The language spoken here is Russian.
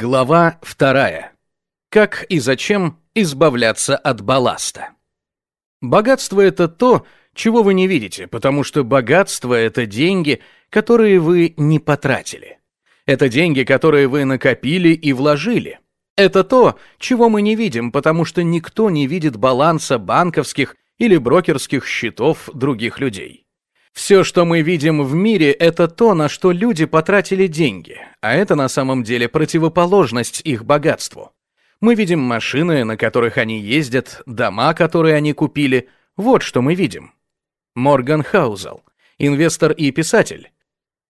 Глава вторая. Как и зачем избавляться от балласта. Богатство — это то, чего вы не видите, потому что богатство — это деньги, которые вы не потратили. Это деньги, которые вы накопили и вложили. Это то, чего мы не видим, потому что никто не видит баланса банковских или брокерских счетов других людей. Все, что мы видим в мире, это то, на что люди потратили деньги, а это на самом деле противоположность их богатству. Мы видим машины, на которых они ездят, дома, которые они купили. Вот что мы видим. Морган Хаузел, инвестор и писатель,